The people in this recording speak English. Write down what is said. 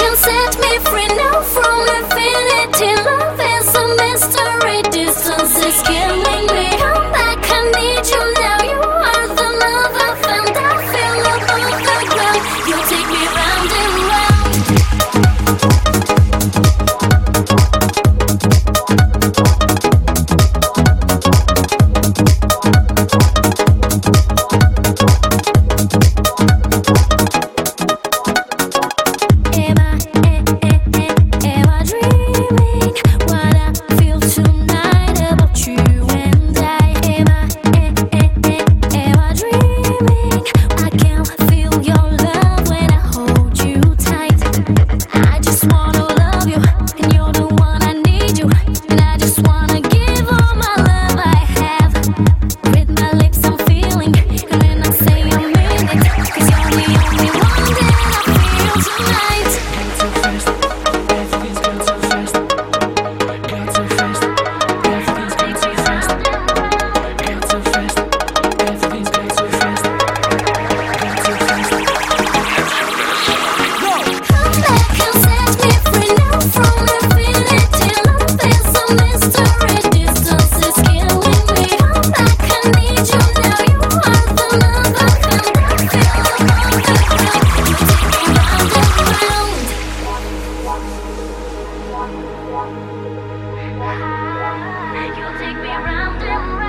can set me free now from lips, I'm feeling. You'll take me around